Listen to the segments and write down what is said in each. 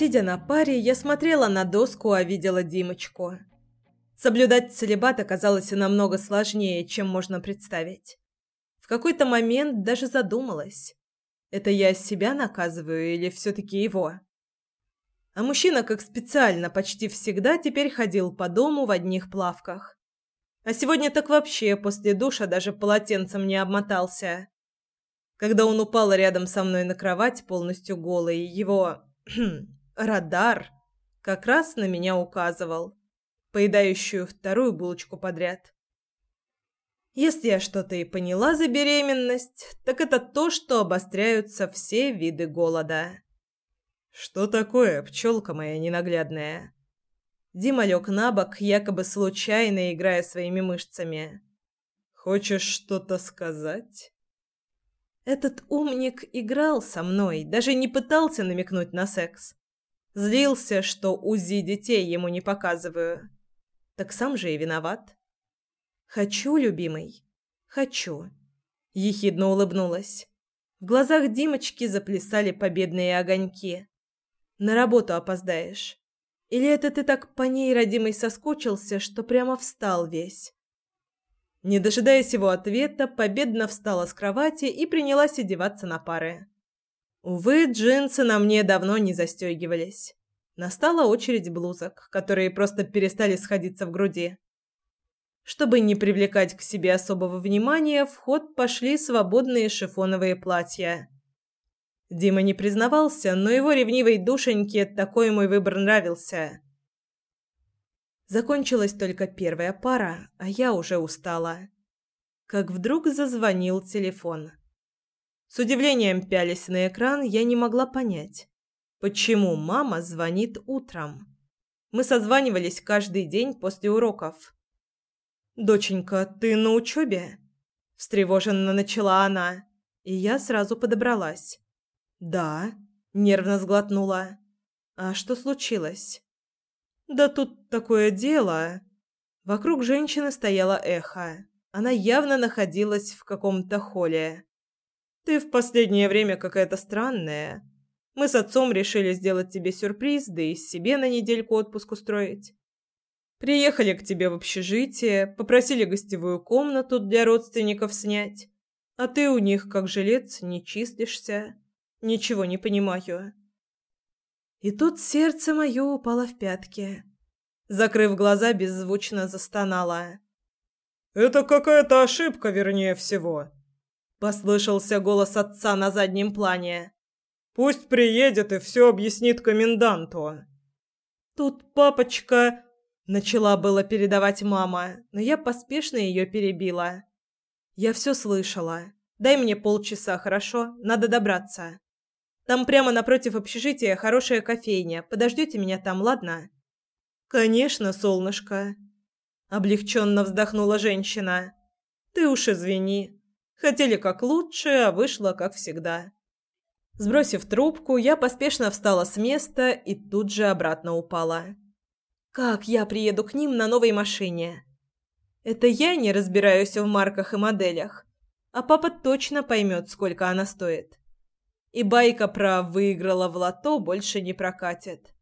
Сидя на паре, я смотрела на доску, а видела Димочку. Соблюдать целебат оказалось намного сложнее, чем можно представить. В какой-то момент даже задумалась. Это я себя наказываю или все-таки его? А мужчина, как специально, почти всегда теперь ходил по дому в одних плавках. А сегодня так вообще после душа даже полотенцем не обмотался. Когда он упал рядом со мной на кровать, полностью голый, его радар как раз на меня указывал, поедающую вторую булочку подряд. Если я что-то и поняла за беременность, так это то, что обостряются все виды голода. «Что такое, пчелка моя ненаглядная?» Дима лег на бок, якобы случайно играя своими мышцами. «Хочешь что-то сказать?» Этот умник играл со мной, даже не пытался намекнуть на секс. Злился, что УЗИ детей ему не показываю. Так сам же и виноват. «Хочу, любимый, хочу», — ехидно улыбнулась. В глазах Димочки заплясали победные огоньки. «На работу опоздаешь. Или это ты так по ней, родимый, соскучился, что прямо встал весь?» Не дожидаясь его ответа, победно встала с кровати и принялась одеваться на пары. Увы, джинсы на мне давно не застегивались. Настала очередь блузок, которые просто перестали сходиться в груди. Чтобы не привлекать к себе особого внимания, в ход пошли свободные шифоновые платья. Дима не признавался, но его ревнивой душеньке такой мой выбор нравился. Закончилась только первая пара, а я уже устала. Как вдруг зазвонил телефон. С удивлением пялись на экран, я не могла понять, почему мама звонит утром. Мы созванивались каждый день после уроков. «Доченька, ты на учебе?» – встревоженно начала она, и я сразу подобралась. «Да», – нервно сглотнула. «А что случилось?» «Да тут такое дело...» Вокруг женщины стояло эхо. Она явно находилась в каком-то холле. «Ты в последнее время какая-то странная. Мы с отцом решили сделать тебе сюрприз, да и себе на недельку отпуск устроить. Приехали к тебе в общежитие, попросили гостевую комнату для родственников снять, а ты у них, как жилец, не числишься. Ничего не понимаю». И тут сердце мое упало в пятки. Закрыв глаза, беззвучно застонала. «Это какая-то ошибка, вернее всего», — послышался голос отца на заднем плане. «Пусть приедет и все объяснит коменданту». «Тут папочка...» — начала было передавать мама, но я поспешно ее перебила. «Я все слышала. Дай мне полчаса, хорошо? Надо добраться». Там прямо напротив общежития хорошая кофейня. Подождете меня там, ладно?» «Конечно, солнышко», — облегченно вздохнула женщина. «Ты уж извини. Хотели как лучше, а вышло как всегда». Сбросив трубку, я поспешно встала с места и тут же обратно упала. «Как я приеду к ним на новой машине?» «Это я не разбираюсь в марках и моделях, а папа точно поймет, сколько она стоит» и байка про «выиграла в лото» больше не прокатит.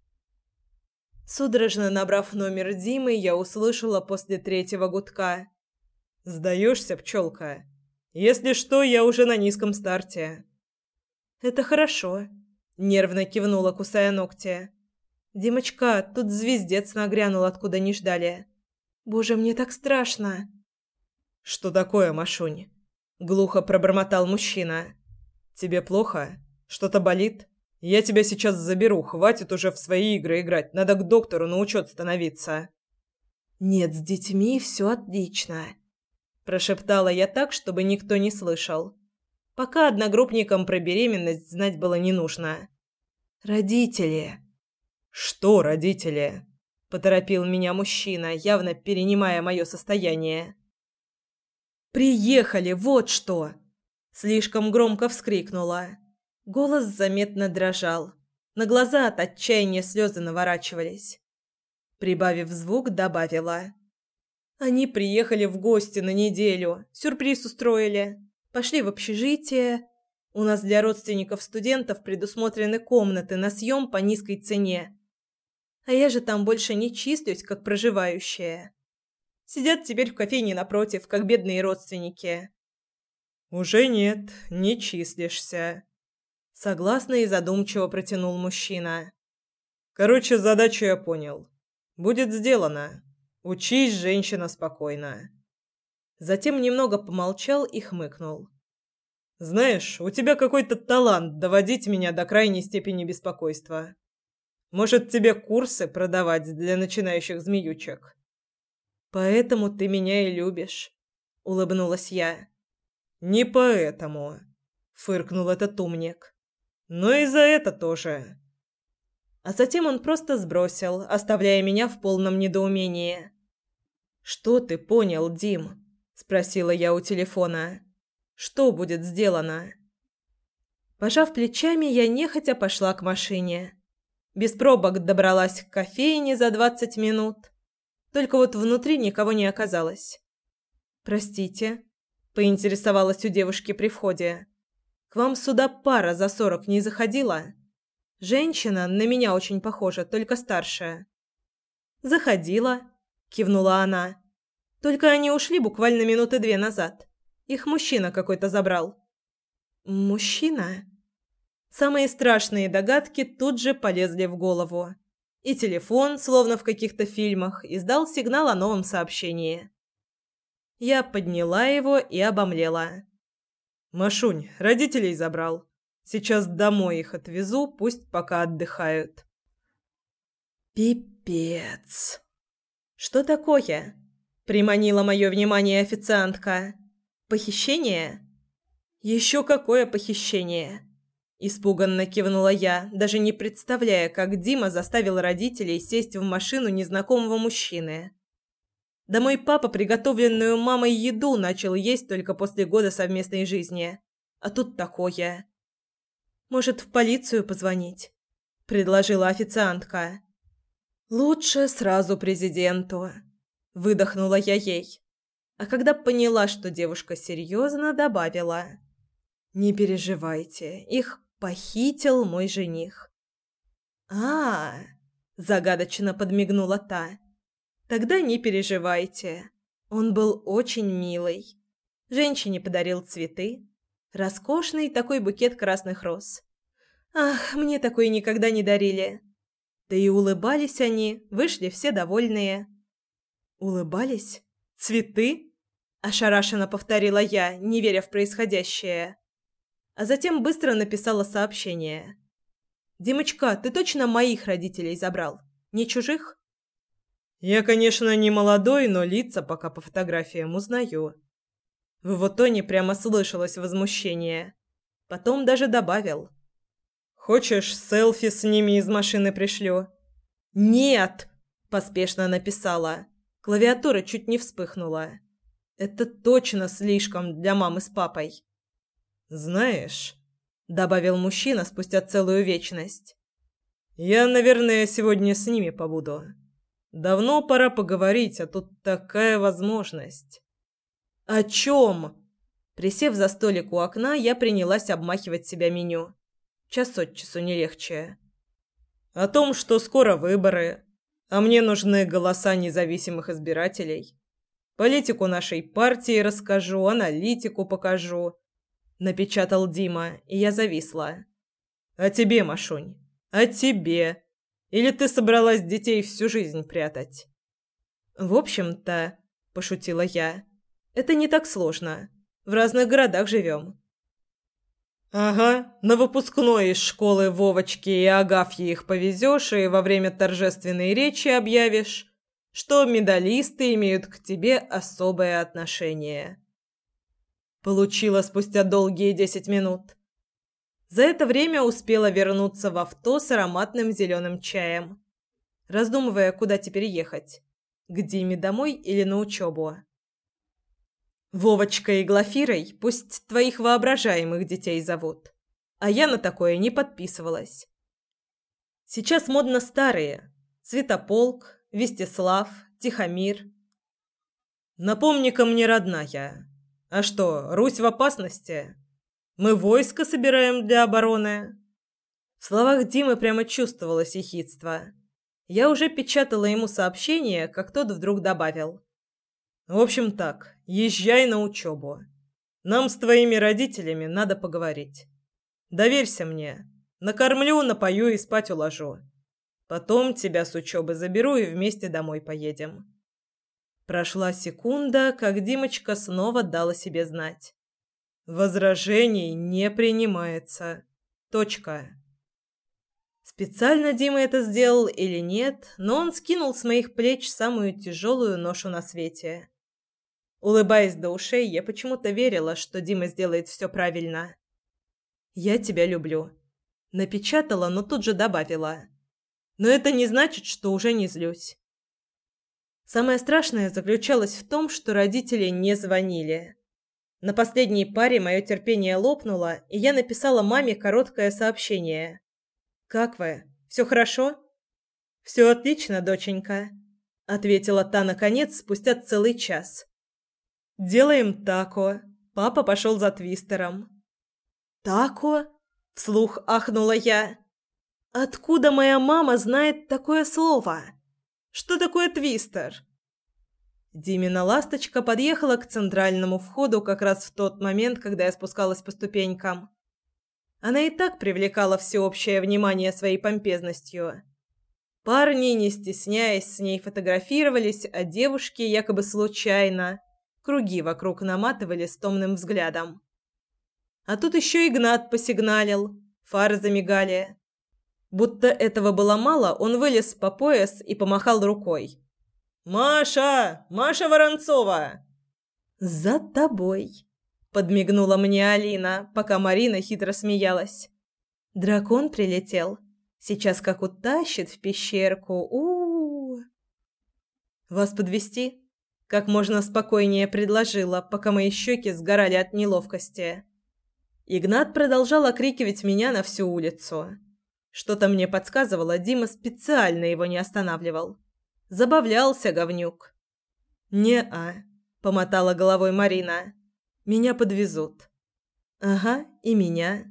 Судорожно набрав номер Димы, я услышала после третьего гудка. «Сдаешься, пчелка? Если что, я уже на низком старте». «Это хорошо», — нервно кивнула, кусая ногти. «Димочка, тут звездец нагрянул, откуда не ждали. Боже, мне так страшно». «Что такое, Машунь?» — глухо пробормотал мужчина. «Тебе плохо? Что-то болит? Я тебя сейчас заберу, хватит уже в свои игры играть, надо к доктору на учет становиться». «Нет, с детьми все отлично», – прошептала я так, чтобы никто не слышал. Пока одногруппникам про беременность знать было не нужно. «Родители». «Что родители?» – поторопил меня мужчина, явно перенимая мое состояние. «Приехали, вот что!» Слишком громко вскрикнула. Голос заметно дрожал. На глаза от отчаяния слезы наворачивались. Прибавив звук, добавила. Они приехали в гости на неделю. Сюрприз устроили. Пошли в общежитие. У нас для родственников студентов предусмотрены комнаты на съем по низкой цене. А я же там больше не числюсь, как проживающая. Сидят теперь в кофейне напротив, как бедные родственники. Уже нет, не числишься. Согласно и задумчиво протянул мужчина. Короче, задачу я понял. Будет сделано. Учись, женщина, спокойно. Затем немного помолчал и хмыкнул. Знаешь, у тебя какой-то талант доводить меня до крайней степени беспокойства. Может, тебе курсы продавать для начинающих змеючек? Поэтому ты меня и любишь, улыбнулась я. Не поэтому, фыркнул этот умник. Но и за это тоже. А затем он просто сбросил, оставляя меня в полном недоумении. Что ты понял, Дим? спросила я у телефона. Что будет сделано? Пожав плечами, я нехотя пошла к машине. Без пробок добралась к кофейне за двадцать минут. Только вот внутри никого не оказалось. Простите, поинтересовалась у девушки при входе. К вам сюда пара за сорок не заходила? Женщина на меня очень похожа, только старшая. Заходила, кивнула она. Только они ушли буквально минуты две назад. Их мужчина какой-то забрал. Мужчина? Самые страшные догадки тут же полезли в голову. И телефон, словно в каких-то фильмах, издал сигнал о новом сообщении. Я подняла его и обомлела. «Машунь, родителей забрал. Сейчас домой их отвезу, пусть пока отдыхают». «Пипец!» «Что такое?» Приманила мое внимание официантка. «Похищение?» «Еще какое похищение?» Испуганно кивнула я, даже не представляя, как Дима заставил родителей сесть в машину незнакомого мужчины. Да мой папа приготовленную мамой еду начал есть только после года совместной жизни. А тут такое. «Может, в полицию позвонить?» – предложила официантка. «Лучше сразу президенту», выдохнула я ей. А когда поняла, что девушка серьезно, добавила: "Не переживайте, их похитил мой жених". А, -а, -а загадочно подмигнула та. Тогда не переживайте. Он был очень милый. Женщине подарил цветы, роскошный такой букет красных роз. Ах, мне такой никогда не дарили. Да и улыбались они, вышли все довольные. Улыбались? Цветы? Ошарашенно повторила я, не веря в происходящее. А затем быстро написала сообщение. «Димочка, ты точно моих родителей забрал? Не чужих?» «Я, конечно, не молодой, но лица пока по фотографиям узнаю». В его тоне прямо слышалось возмущение. Потом даже добавил. «Хочешь, селфи с ними из машины пришлю?» «Нет!» – поспешно написала. Клавиатура чуть не вспыхнула. Это точно слишком для мамы с папой. Знаешь, добавил мужчина спустя целую вечность. Я, наверное, сегодня с ними побуду. Давно пора поговорить, а тут такая возможность. О чем? Присев за столик у окна, я принялась обмахивать себя меню. Час от часу не легче. О том, что скоро выборы, а мне нужны голоса независимых избирателей. Политику нашей партии расскажу, аналитику покажу. Напечатал Дима, и я зависла. А тебе, Машунь? А тебе? Или ты собралась детей всю жизнь прятать? В общем-то, пошутила я, это не так сложно. В разных городах живем. «Ага, на выпускной из школы Вовочки и Агафьи их повезешь и во время торжественной речи объявишь, что медалисты имеют к тебе особое отношение». Получила спустя долгие десять минут. За это время успела вернуться в авто с ароматным зеленым чаем, раздумывая, куда теперь ехать – к Диме домой или на учебу. Вовочкой и Глафирой пусть твоих воображаемых детей зовут. А я на такое не подписывалась. Сейчас модно старые. Цветополк, Вестислав, Тихомир. Напомни-ка мне, родная, А что, Русь в опасности? Мы войско собираем для обороны. В словах Димы прямо чувствовалось ехидство. Я уже печатала ему сообщение, как тот вдруг добавил: "В общем так, езжай на учебу. Нам с твоими родителями надо поговорить. Доверься мне. Накормлю, напою и спать уложу. Потом тебя с учебы заберу и вместе домой поедем". Прошла секунда, как Димочка снова дала себе знать. Возражений не принимается. Точка. Специально Дима это сделал или нет, но он скинул с моих плеч самую тяжелую ношу на свете. Улыбаясь до ушей, я почему-то верила, что Дима сделает все правильно. «Я тебя люблю». Напечатала, но тут же добавила. «Но это не значит, что уже не злюсь. Самое страшное заключалось в том, что родители не звонили. На последней паре мое терпение лопнуло, и я написала маме короткое сообщение. «Как вы? Все хорошо?» «Все отлично, доченька», — ответила та наконец спустя целый час. «Делаем тако. Папа пошел за твистером». «Тако?» — вслух ахнула я. «Откуда моя мама знает такое слово?» Что такое твистер?» Димина ласточка подъехала к центральному входу как раз в тот момент, когда я спускалась по ступенькам. Она и так привлекала всеобщее внимание своей помпезностью. Парни, не стесняясь, с ней фотографировались, а девушки якобы случайно круги вокруг наматывали с томным взглядом. А тут еще Игнат посигналил, фары замигали. Будто этого было мало, он вылез по пояс и помахал рукой. «Маша! Маша Воронцова!» «За тобой!» – подмигнула мне Алина, пока Марина хитро смеялась. «Дракон прилетел. Сейчас как утащит в пещерку. у, -у, -у. «Вас подвести? как можно спокойнее предложила, пока мои щеки сгорали от неловкости. Игнат продолжал окрикивать меня на всю улицу. Что-то мне подсказывало, Дима специально его не останавливал. Забавлялся говнюк. «Не-а», — помотала головой Марина. «Меня подвезут». «Ага, и меня».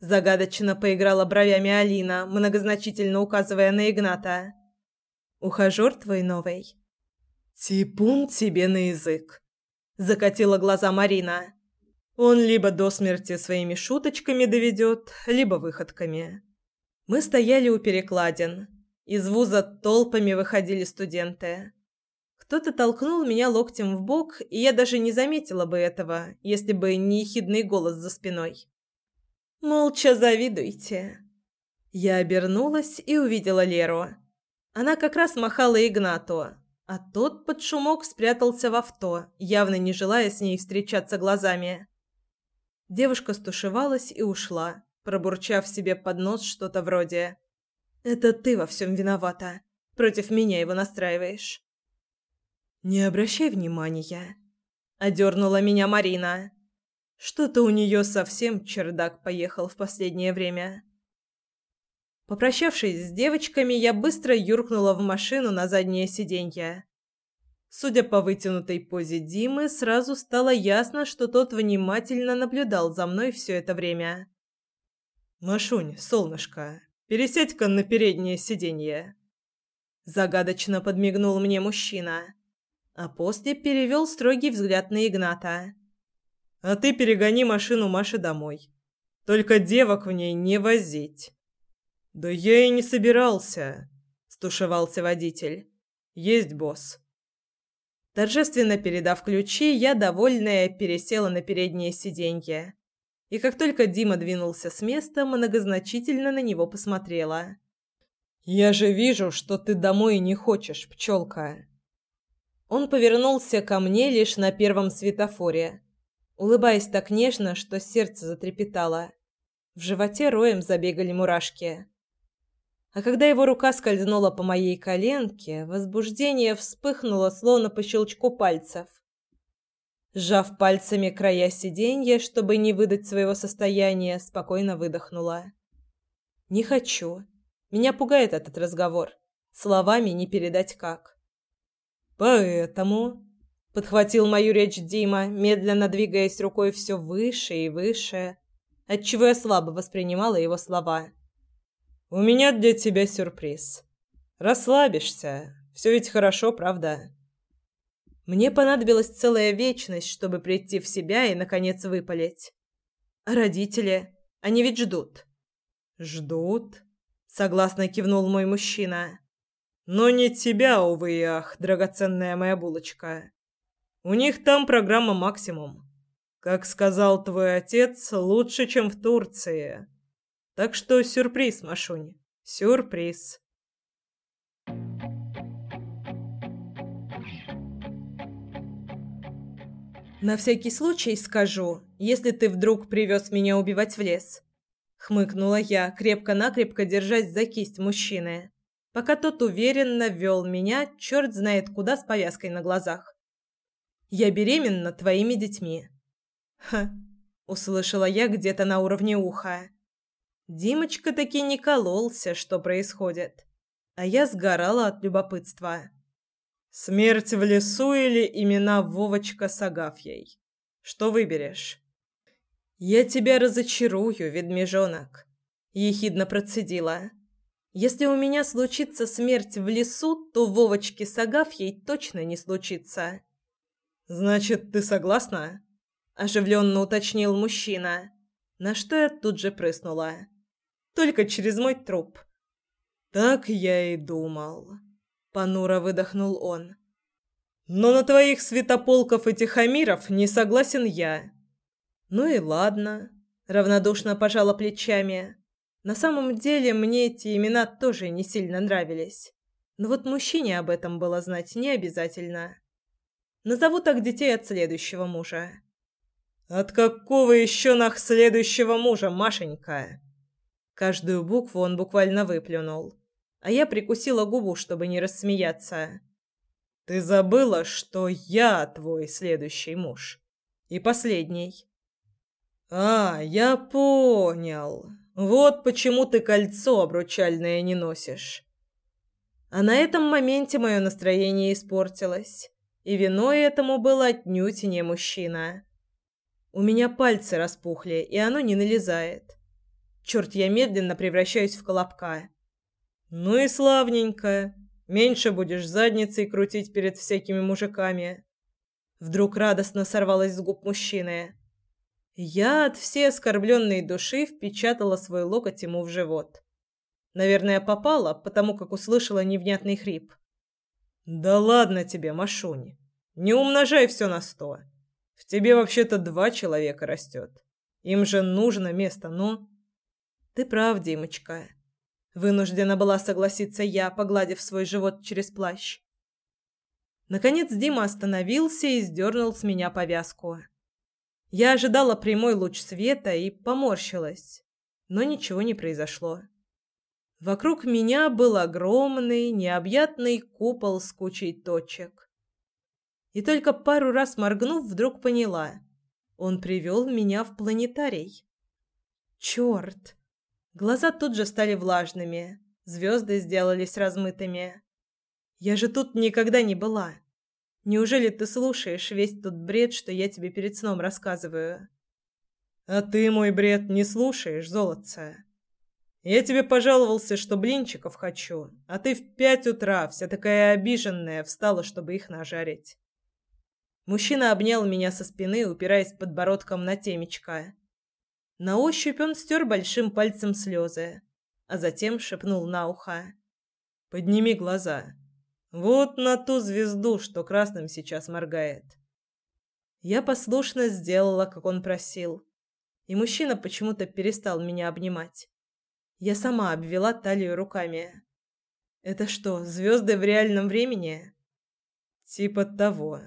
Загадочно поиграла бровями Алина, многозначительно указывая на Игната. «Ухажер твой новый?» «Типун тебе на язык!» Закатила глаза Марина. «Он либо до смерти своими шуточками доведет, либо выходками». Мы стояли у перекладин. Из вуза толпами выходили студенты. Кто-то толкнул меня локтем в бок, и я даже не заметила бы этого, если бы не ехидный голос за спиной. «Молча завидуйте». Я обернулась и увидела Леру. Она как раз махала Игнату, а тот под шумок спрятался в авто, явно не желая с ней встречаться глазами. Девушка стушевалась и ушла пробурчав себе под нос что-то вроде «Это ты во всем виновата. Против меня его настраиваешь». «Не обращай внимания», — одернула меня Марина. «Что-то у нее совсем чердак поехал в последнее время». Попрощавшись с девочками, я быстро юркнула в машину на заднее сиденье. Судя по вытянутой позе Димы, сразу стало ясно, что тот внимательно наблюдал за мной все это время. «Машунь, солнышко, пересядь-ка на переднее сиденье». Загадочно подмигнул мне мужчина, а после перевел строгий взгляд на Игната. «А ты перегони машину Маше домой. Только девок в ней не возить». «Да я и не собирался», — стушевался водитель. «Есть босс». Торжественно передав ключи, я, довольная, пересела на переднее сиденье и как только Дима двинулся с места, многозначительно на него посмотрела. «Я же вижу, что ты домой не хочешь, пчелка!» Он повернулся ко мне лишь на первом светофоре, улыбаясь так нежно, что сердце затрепетало. В животе роем забегали мурашки. А когда его рука скользнула по моей коленке, возбуждение вспыхнуло, словно по щелчку пальцев. Сжав пальцами края сиденья, чтобы не выдать своего состояния, спокойно выдохнула. «Не хочу. Меня пугает этот разговор. Словами не передать как». «Поэтому...» Подхватил мою речь Дима, медленно двигаясь рукой все выше и выше, отчего я слабо воспринимала его слова. «У меня для тебя сюрприз. Расслабишься. Все ведь хорошо, правда?» Мне понадобилась целая вечность, чтобы прийти в себя и, наконец, выпалить. «Родители, они ведь ждут». «Ждут?» — согласно кивнул мой мужчина. «Но не тебя, увы и ах, драгоценная моя булочка. У них там программа максимум. Как сказал твой отец, лучше, чем в Турции. Так что сюрприз, Машунь, сюрприз. На всякий случай скажу, если ты вдруг привез меня убивать в лес. Хмыкнула я, крепко-накрепко держась за кисть мужчины, пока тот уверенно вел меня, черт знает куда, с повязкой на глазах. Я беременна твоими детьми. Ха, услышала я где-то на уровне уха. Димочка таки не кололся, что происходит, а я сгорала от любопытства. Смерть в лесу или имена Вовочка с Агафьей? Что выберешь? Я тебя разочарую, ведмежонок, ехидно процедила. Если у меня случится смерть в лесу, то Вовочки с Агафьей точно не случится. «Значит, ты согласна?» – оживленно уточнил мужчина, на что я тут же прыснула. «Только через мой труп». «Так я и думал», – понуро выдохнул он. «Но на твоих святополков и тихомиров не согласен я». «Ну и ладно», – равнодушно пожала плечами. «На самом деле мне эти имена тоже не сильно нравились. Но вот мужчине об этом было знать не обязательно». Назову так детей от следующего мужа. От какого еще нах следующего мужа, Машенька? Каждую букву он буквально выплюнул, а я прикусила губу, чтобы не рассмеяться. Ты забыла, что я твой следующий муж и последний. А, я понял. Вот почему ты кольцо обручальное не носишь. А на этом моменте мое настроение испортилось. И виной этому был отнюдь не мужчина. У меня пальцы распухли, и оно не налезает. Черт, я медленно превращаюсь в колобка. Ну и славненько. Меньше будешь задницей крутить перед всякими мужиками. Вдруг радостно сорвалась с губ мужчины. Я от всей оскорбленной души впечатала свой локоть ему в живот. Наверное, попала, потому как услышала невнятный хрип. Да ладно тебе, Машунь. Не умножай все на сто. В тебе вообще-то два человека растет. Им же нужно место, ну. Ты прав, Димочка. Вынуждена была согласиться я, погладив свой живот через плащ. Наконец Дима остановился и сдернул с меня повязку. Я ожидала прямой луч света и поморщилась, но ничего не произошло. Вокруг меня был огромный, необъятный купол с кучей точек. И только пару раз моргнув, вдруг поняла. Он привел меня в планетарий. Черт! Глаза тут же стали влажными, звезды сделались размытыми. Я же тут никогда не была. Неужели ты слушаешь весь тот бред, что я тебе перед сном рассказываю? А ты мой бред не слушаешь, золотце. Я тебе пожаловался, что блинчиков хочу, а ты в пять утра, вся такая обиженная, встала, чтобы их нажарить. Мужчина обнял меня со спины, упираясь подбородком на темечко. На ощупь он стер большим пальцем слезы, а затем шепнул на ухо. «Подними глаза. Вот на ту звезду, что красным сейчас моргает». Я послушно сделала, как он просил, и мужчина почему-то перестал меня обнимать. Я сама обвела талию руками. Это что, звезды в реальном времени? Типа того.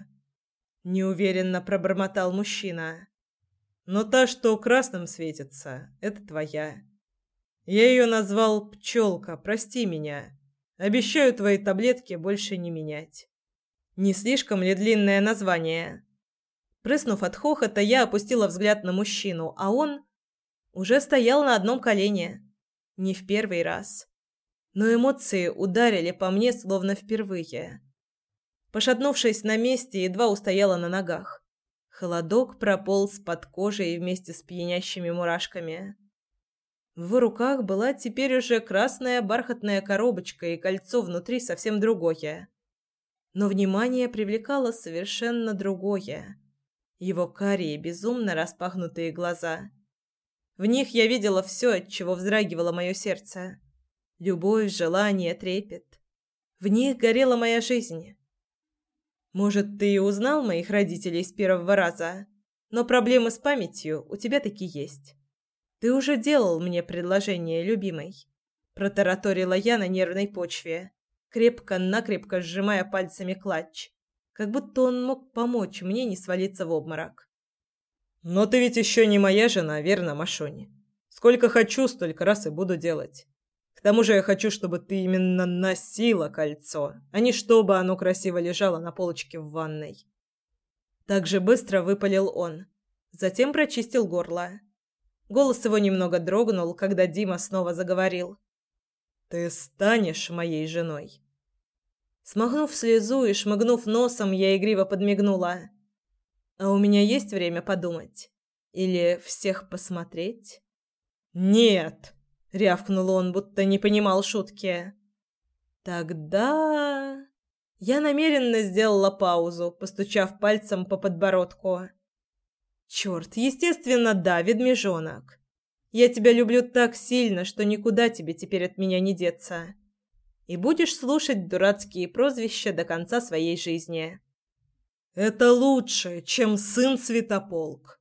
Неуверенно пробормотал мужчина. Но та, что красным светится, это твоя. Я ее назвал Пчелка, прости меня. Обещаю твои таблетки больше не менять. Не слишком ли длинное название? Прыснув от хохота, я опустила взгляд на мужчину, а он уже стоял на одном колене. Не в первый раз. Но эмоции ударили по мне словно впервые. Пошатнувшись на месте, едва устояла на ногах. Холодок прополз под кожей вместе с пьянящими мурашками. В руках была теперь уже красная бархатная коробочка и кольцо внутри совсем другое. Но внимание привлекало совершенно другое. Его карие, безумно распахнутые глаза. В них я видела все, от чего вздрагивало мое сердце. Любовь, желание, трепет. В них горела моя жизнь. Может, ты и узнал моих родителей с первого раза, но проблемы с памятью у тебя таки есть. Ты уже делал мне предложение, любимый. Протараторила я на нервной почве, крепко-накрепко сжимая пальцами клатч, как будто он мог помочь мне не свалиться в обморок. «Но ты ведь еще не моя жена, верно, Машони? Сколько хочу, столько раз и буду делать. Тому же я хочу, чтобы ты именно носила кольцо, а не чтобы оно красиво лежало на полочке в ванной». Так же быстро выпалил он. Затем прочистил горло. Голос его немного дрогнул, когда Дима снова заговорил. «Ты станешь моей женой». Смахнув слезу и шмыгнув носом, я игриво подмигнула. «А у меня есть время подумать? Или всех посмотреть?» «Нет!» — рявкнул он, будто не понимал шутки. «Тогда...» Я намеренно сделала паузу, постучав пальцем по подбородку. «Черт, естественно, да, ведмежонок. Я тебя люблю так сильно, что никуда тебе теперь от меня не деться и будешь слушать дурацкие прозвища до конца своей жизни. Это лучше, чем сын Святополк.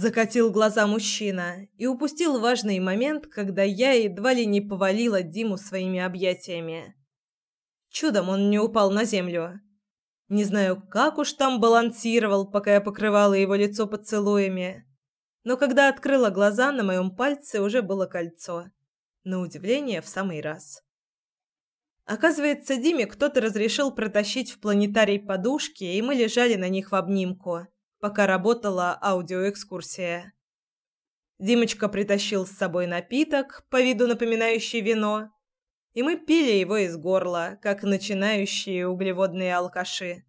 Закатил глаза мужчина и упустил важный момент, когда я едва ли не повалила Диму своими объятиями. Чудом он не упал на землю. Не знаю, как уж там балансировал, пока я покрывала его лицо поцелуями. Но когда открыла глаза, на моем пальце уже было кольцо. На удивление, в самый раз. Оказывается, Диме кто-то разрешил протащить в планетарий подушки, и мы лежали на них в обнимку, пока работала аудиоэкскурсия. Димочка притащил с собой напиток, по виду напоминающий вино, и мы пили его из горла, как начинающие углеводные алкаши.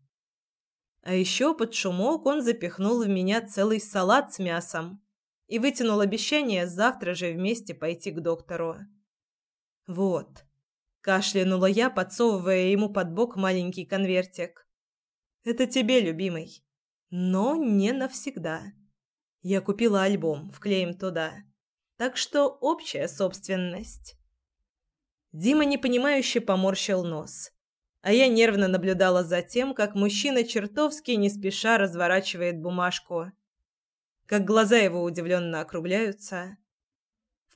А еще под шумок он запихнул в меня целый салат с мясом и вытянул обещание завтра же вместе пойти к доктору. Вот. Кашлянула я, подсовывая ему под бок маленький конвертик. «Это тебе, любимый. Но не навсегда. Я купила альбом, вклеим туда. Так что общая собственность». Дима непонимающе поморщил нос. А я нервно наблюдала за тем, как мужчина чертовски не спеша разворачивает бумажку. Как глаза его удивленно округляются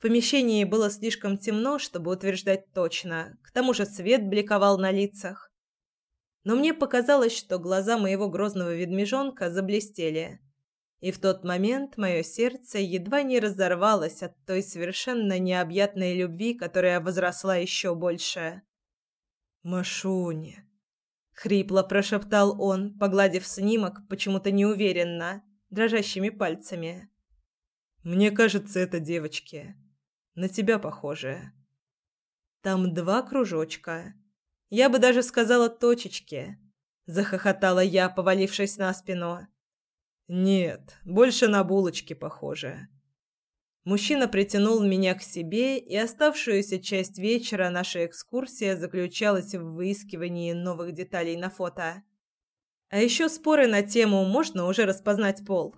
помещении было слишком темно, чтобы утверждать точно. К тому же свет бликовал на лицах. Но мне показалось, что глаза моего грозного ведмежонка заблестели. И в тот момент мое сердце едва не разорвалось от той совершенно необъятной любви, которая возросла еще больше. «Машуня!» — хрипло прошептал он, погладив снимок почему-то неуверенно, дрожащими пальцами. «Мне кажется, это девочки. На тебя похожая. Там два кружочка. Я бы даже сказала точечки. Захохотала я, повалившись на спину. Нет, больше на булочки похоже. Мужчина притянул меня к себе, и оставшуюся часть вечера наша экскурсия заключалась в выискивании новых деталей на фото. А еще споры на тему «можно уже распознать пол?».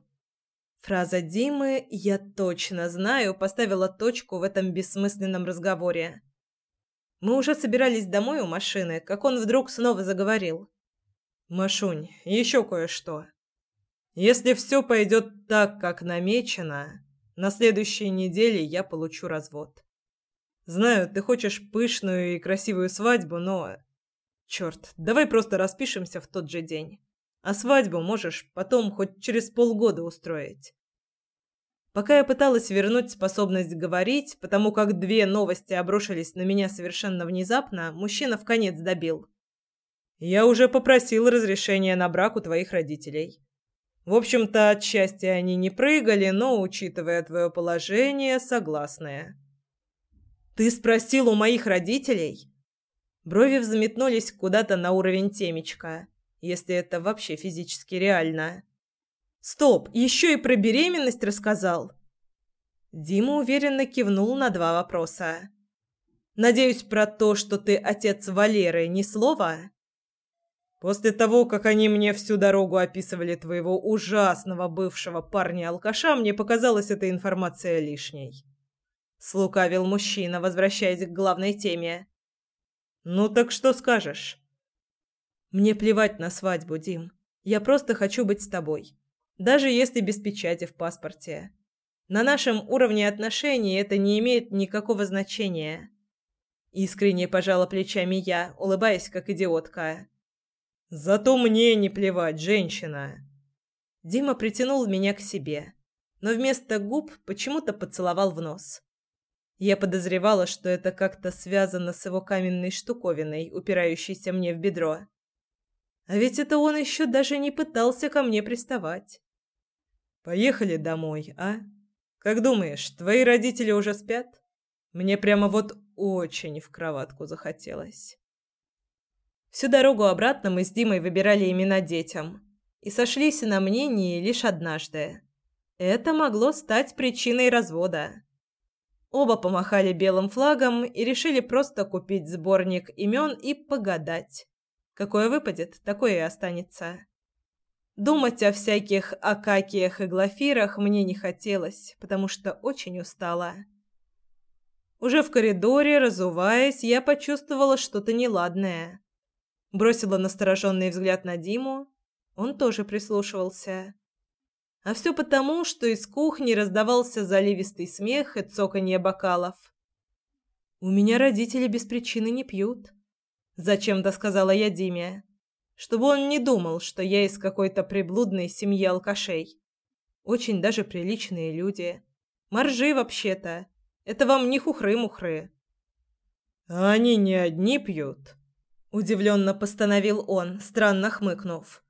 Фраза Димы «я точно знаю» поставила точку в этом бессмысленном разговоре. Мы уже собирались домой у машины, как он вдруг снова заговорил. «Машунь, еще кое-что. Если все пойдет так, как намечено, на следующей неделе я получу развод. Знаю, ты хочешь пышную и красивую свадьбу, но... Черт, давай просто распишемся в тот же день. А свадьбу можешь потом хоть через полгода устроить. Пока я пыталась вернуть способность говорить, потому как две новости обрушились на меня совершенно внезапно, мужчина в конец добил. «Я уже попросил разрешения на брак у твоих родителей. В общем-то, от счастья они не прыгали, но, учитывая твое положение, согласные». «Ты спросил у моих родителей?» Брови взметнулись куда-то на уровень темечка, если это вообще физически реально. Стоп, еще и про беременность рассказал. Дима уверенно кивнул на два вопроса. Надеюсь, про то, что ты отец Валеры, ни слова? После того, как они мне всю дорогу описывали твоего ужасного бывшего парня-алкаша, мне показалась эта информация лишней. Слукавил мужчина, возвращаясь к главной теме. Ну так что скажешь? Мне плевать на свадьбу, Дим. Я просто хочу быть с тобой даже если без печати в паспорте. На нашем уровне отношений это не имеет никакого значения. Искренне пожала плечами я, улыбаясь как идиотка. Зато мне не плевать, женщина. Дима притянул меня к себе, но вместо губ почему-то поцеловал в нос. Я подозревала, что это как-то связано с его каменной штуковиной, упирающейся мне в бедро. А ведь это он еще даже не пытался ко мне приставать. Поехали домой, а? Как думаешь, твои родители уже спят? Мне прямо вот очень в кроватку захотелось. Всю дорогу обратно мы с Димой выбирали имена детям и сошлись на мнении лишь однажды. Это могло стать причиной развода. Оба помахали белым флагом и решили просто купить сборник имен и погадать. Какое выпадет, такое и останется. Думать о всяких Акакиях и Глафирах мне не хотелось, потому что очень устала. Уже в коридоре, разуваясь, я почувствовала что-то неладное. Бросила настороженный взгляд на Диму. Он тоже прислушивался. А все потому, что из кухни раздавался заливистый смех и цоканье бокалов. «У меня родители без причины не пьют», — зачем-то сказала я Диме чтобы он не думал, что я из какой-то приблудной семьи алкашей. Очень даже приличные люди. Моржи вообще-то. Это вам не хухры-мухры. А они не одни пьют, удивленно постановил он, странно хмыкнув.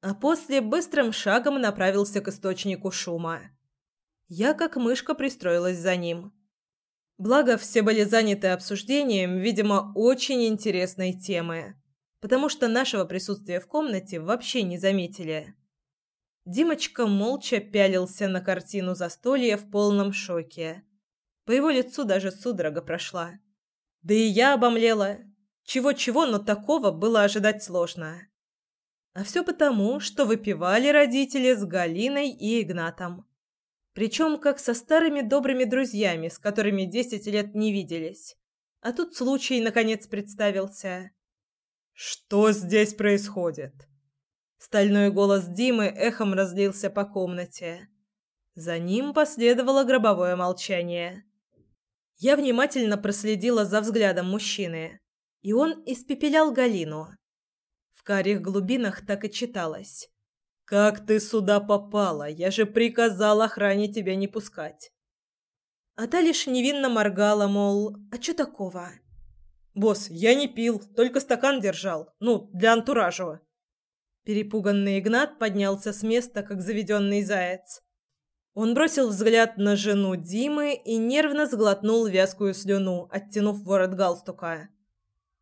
А после быстрым шагом направился к источнику шума. Я как мышка пристроилась за ним. Благо все были заняты обсуждением, видимо, очень интересной темы потому что нашего присутствия в комнате вообще не заметили. Димочка молча пялился на картину застолья в полном шоке. По его лицу даже судорога прошла. Да и я обомлела. Чего-чего, но такого было ожидать сложно. А все потому, что выпивали родители с Галиной и Игнатом. Причем как со старыми добрыми друзьями, с которыми десять лет не виделись. А тут случай, наконец, представился. Что здесь происходит? Стальной голос Димы эхом разлился по комнате. За ним последовало гробовое молчание. Я внимательно проследила за взглядом мужчины, и он испепелял Галину. В карих глубинах так и читалось: "Как ты сюда попала? Я же приказал охране тебя не пускать". А та лишь невинно моргала, мол, а что такого? «Босс, я не пил, только стакан держал. Ну, для антуража». Перепуганный Игнат поднялся с места, как заведенный заяц. Он бросил взгляд на жену Димы и нервно сглотнул вязкую слюну, оттянув ворот галстука.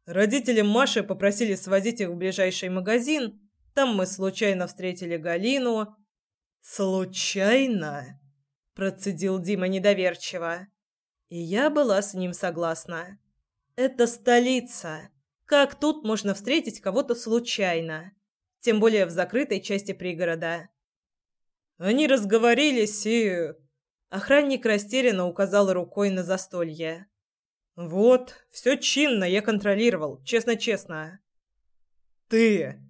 Родители Маши попросили свозить их в ближайший магазин. Там мы случайно встретили Галину. «Случайно?» – процедил Дима недоверчиво. И я была с ним согласна. Это столица. Как тут можно встретить кого-то случайно? Тем более в закрытой части пригорода. Они разговорились и... Охранник растерянно указал рукой на застолье. «Вот, все чинно, я контролировал, честно-честно». «Ты!»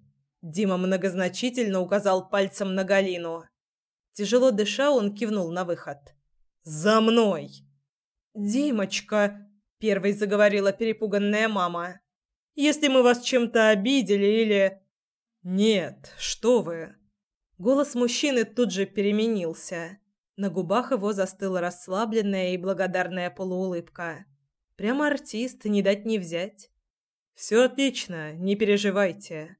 Дима многозначительно указал пальцем на Галину. Тяжело дыша, он кивнул на выход. «За мной!» «Димочка!» Первой заговорила перепуганная мама. «Если мы вас чем-то обидели или...» «Нет, что вы!» Голос мужчины тут же переменился. На губах его застыла расслабленная и благодарная полуулыбка. Прямо артист, не дать не взять. «Все отлично, не переживайте».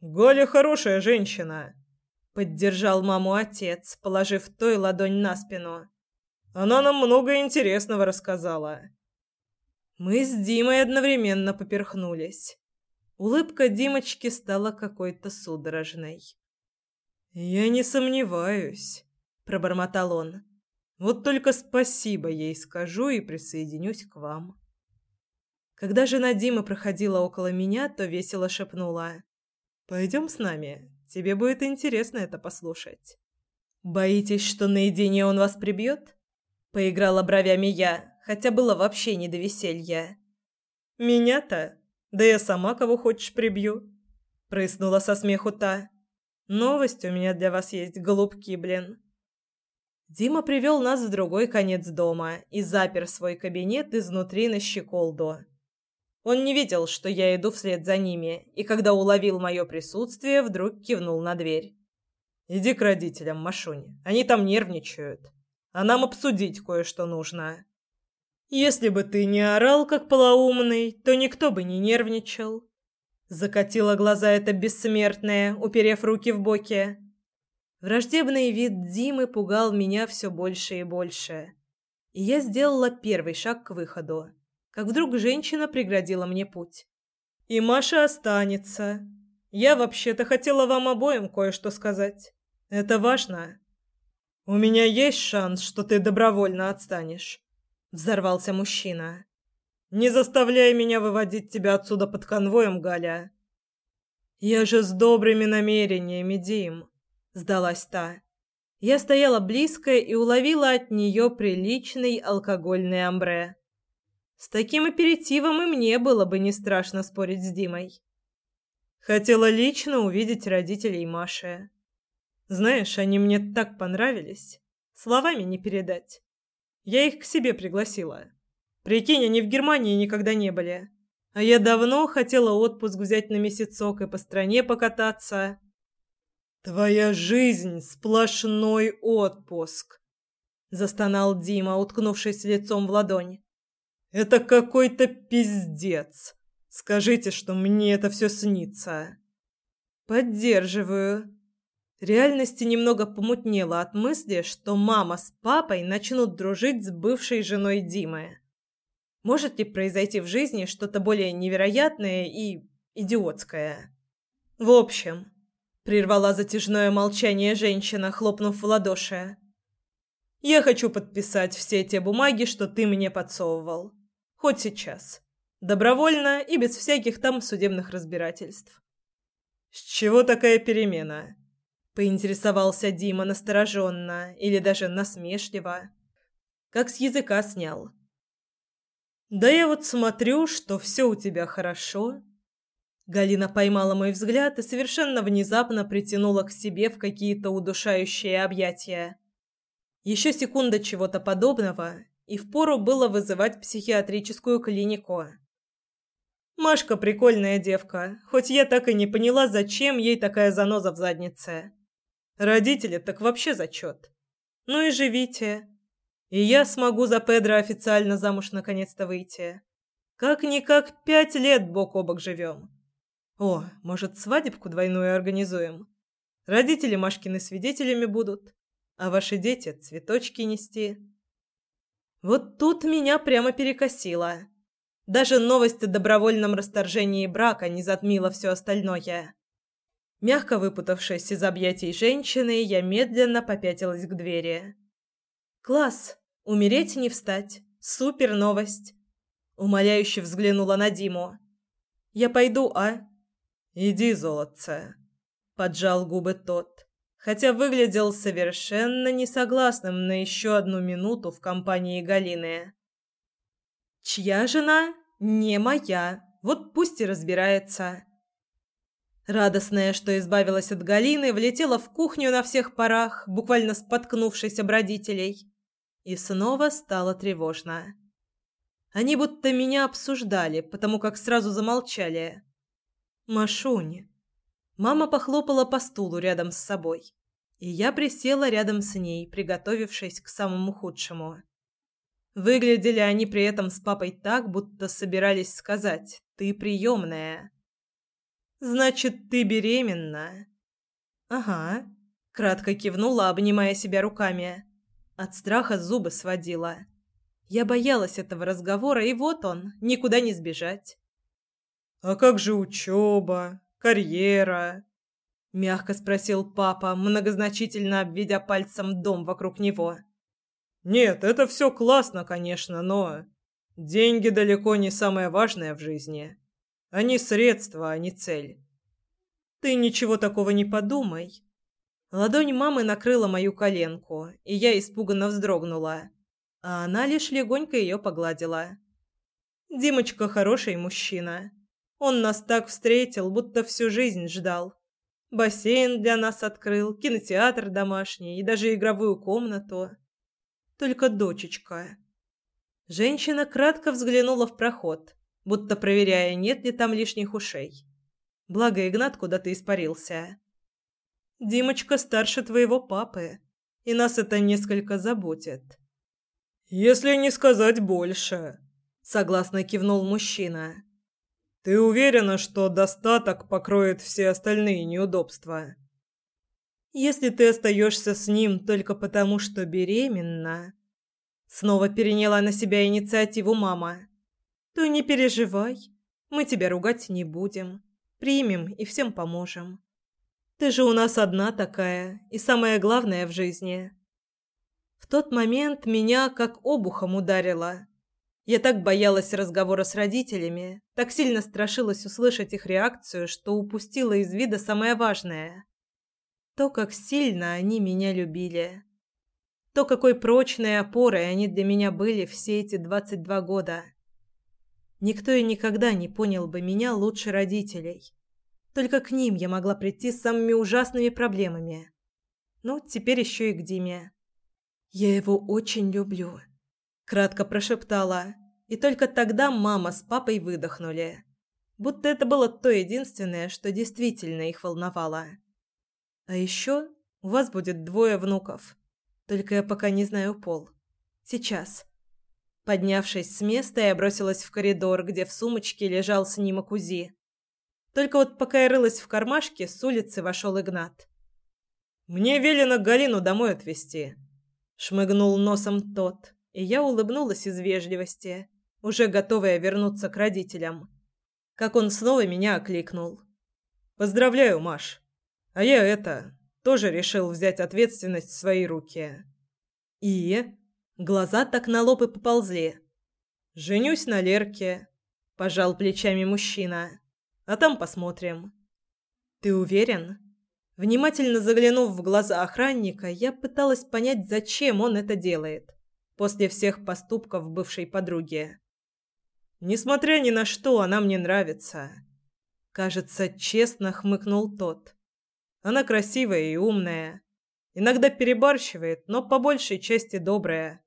«Галя хорошая женщина», — поддержал маму отец, положив той ладонь на спину. «Она нам много интересного рассказала». Мы с Димой одновременно поперхнулись. Улыбка Димочки стала какой-то судорожной. «Я не сомневаюсь», — пробормотал он. «Вот только спасибо ей скажу и присоединюсь к вам». Когда жена Димы проходила около меня, то весело шепнула. «Пойдем с нами. Тебе будет интересно это послушать». «Боитесь, что наедине он вас прибьет?» Поиграла бровями я, хотя было вообще не до веселья. «Меня-то? Да я сама кого хочешь прибью!» Прыснула со смеху та. «Новость у меня для вас есть, голубки, блин!» Дима привел нас в другой конец дома и запер свой кабинет изнутри на щеколду. Он не видел, что я иду вслед за ними, и когда уловил мое присутствие, вдруг кивнул на дверь. «Иди к родителям, Машунь. Они там нервничают. А нам обсудить кое-что нужно». «Если бы ты не орал, как полоумный, то никто бы не нервничал». Закатила глаза эта бессмертная, уперев руки в боки. Враждебный вид Димы пугал меня все больше и больше. И я сделала первый шаг к выходу как вдруг женщина преградила мне путь. «И Маша останется. Я вообще-то хотела вам обоим кое-что сказать. Это важно. У меня есть шанс, что ты добровольно отстанешь», — взорвался мужчина. «Не заставляй меня выводить тебя отсюда под конвоем, Галя». «Я же с добрыми намерениями, Дим», — сдалась та. Я стояла близко и уловила от нее приличный алкогольный амбре. С таким аперитивом и мне было бы не страшно спорить с Димой. Хотела лично увидеть родителей Маши. Знаешь, они мне так понравились. Словами не передать. Я их к себе пригласила. Прикинь, они в Германии никогда не были. А я давно хотела отпуск взять на месяцок и по стране покататься. Твоя жизнь сплошной отпуск, застонал Дима, уткнувшись лицом в ладонь. Это какой-то пиздец. Скажите, что мне это все снится. Поддерживаю. Реальности немного помутнело от мысли, что мама с папой начнут дружить с бывшей женой Димы. Может ли произойти в жизни что-то более невероятное и идиотское? В общем, прервала затяжное молчание женщина, хлопнув в ладоши. Я хочу подписать все те бумаги, что ты мне подсовывал. Хоть сейчас. Добровольно и без всяких там судебных разбирательств. «С чего такая перемена?» Поинтересовался Дима настороженно или даже насмешливо. Как с языка снял. «Да я вот смотрю, что все у тебя хорошо». Галина поймала мой взгляд и совершенно внезапно притянула к себе в какие-то удушающие объятия. Еще секунда чего-то подобного, и впору было вызывать психиатрическую клинику. Машка прикольная девка, хоть я так и не поняла, зачем ей такая заноза в заднице. Родители так вообще зачет. Ну и живите. И я смогу за Педро официально замуж наконец-то выйти. Как-никак пять лет бок о бок живем. О, может, свадебку двойную организуем? Родители Машкины свидетелями будут, а ваши дети цветочки нести. Вот тут меня прямо перекосило. Даже новость о добровольном расторжении брака не затмила все остальное. Мягко выпутавшись из объятий женщины, я медленно попятилась к двери. «Класс! Умереть не встать! Супер новость!» Умоляюще взглянула на Диму. «Я пойду, а?» «Иди, золотце!» Поджал губы тот хотя выглядел совершенно несогласным на еще одну минуту в компании Галины. «Чья жена? Не моя. Вот пусть и разбирается». Радостная, что избавилась от Галины, влетела в кухню на всех парах, буквально споткнувшись об родителей. И снова стало тревожно. Они будто меня обсуждали, потому как сразу замолчали. «Машунь, Мама похлопала по стулу рядом с собой, и я присела рядом с ней, приготовившись к самому худшему. Выглядели они при этом с папой так, будто собирались сказать «ты приемная». «Значит, ты беременна?» «Ага», — кратко кивнула, обнимая себя руками. От страха зубы сводила. Я боялась этого разговора, и вот он, никуда не сбежать. «А как же учеба, карьера?» – мягко спросил папа, многозначительно обведя пальцем дом вокруг него. «Нет, это все классно, конечно, но деньги далеко не самое важное в жизни. Они средства, а не цель». «Ты ничего такого не подумай». Ладонь мамы накрыла мою коленку, и я испуганно вздрогнула, а она лишь легонько ее погладила. «Димочка хороший мужчина. Он нас так встретил, будто всю жизнь ждал. Бассейн для нас открыл, кинотеатр домашний и даже игровую комнату. Только дочечка. Женщина кратко взглянула в проход, будто проверяя, нет ли там лишних ушей. Благо Игнат куда-то испарился. Димочка старше твоего папы, и нас это несколько заботит. Если не сказать больше, согласно кивнул мужчина. Ты уверена, что достаток покроет все остальные неудобства? Если ты остаешься с ним только потому, что беременна, снова переняла на себя инициативу мама, то не переживай, мы тебя ругать не будем, примем и всем поможем. Ты же у нас одна такая, и самое главное в жизни. В тот момент меня как обухом ударило. Я так боялась разговора с родителями, так сильно страшилась услышать их реакцию, что упустила из вида самое важное. То, как сильно они меня любили. То, какой прочной опорой они для меня были все эти 22 года. Никто и никогда не понял бы меня лучше родителей. Только к ним я могла прийти с самыми ужасными проблемами. Ну, теперь еще и к Диме. «Я его очень люблю», Кратко прошептала, и только тогда мама с папой выдохнули. Будто это было то единственное, что действительно их волновало. А еще у вас будет двое внуков. Только я пока не знаю пол. Сейчас. Поднявшись с места, я бросилась в коридор, где в сумочке лежал снимок УЗИ. Только вот пока я рылась в кармашке, с улицы вошел Игнат. «Мне велено Галину домой отвезти», — шмыгнул носом тот и я улыбнулась из вежливости, уже готовая вернуться к родителям. Как он снова меня окликнул. «Поздравляю, Маш. А я это, тоже решил взять ответственность в свои руки». «И?» Глаза так на лоб и поползли. «Женюсь на Лерке», – пожал плечами мужчина. «А там посмотрим». «Ты уверен?» Внимательно заглянув в глаза охранника, я пыталась понять, зачем он это делает после всех поступков бывшей подруги. Несмотря ни на что, она мне нравится. Кажется, честно хмыкнул тот. Она красивая и умная. Иногда перебарщивает, но по большей части добрая.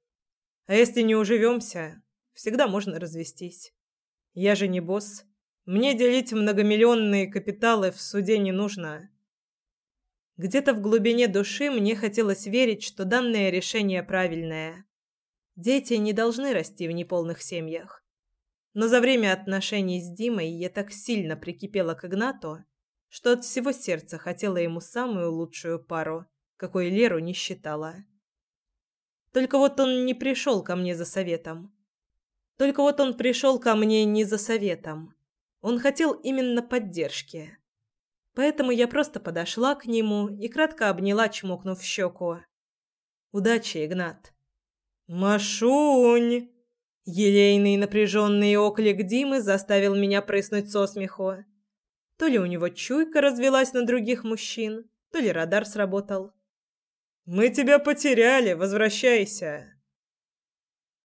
А если не уживемся, всегда можно развестись. Я же не босс. Мне делить многомиллионные капиталы в суде не нужно. Где-то в глубине души мне хотелось верить, что данное решение правильное. Дети не должны расти в неполных семьях. Но за время отношений с Димой я так сильно прикипела к Игнату, что от всего сердца хотела ему самую лучшую пару, какой Леру не считала. Только вот он не пришел ко мне за советом. Только вот он пришел ко мне не за советом. Он хотел именно поддержки. Поэтому я просто подошла к нему и кратко обняла, чмокнув в щеку. «Удачи, Игнат!» «Машунь!» Елейный напряженный оклик Димы заставил меня прыснуть со смеху. То ли у него чуйка развелась на других мужчин, то ли радар сработал. «Мы тебя потеряли, возвращайся!»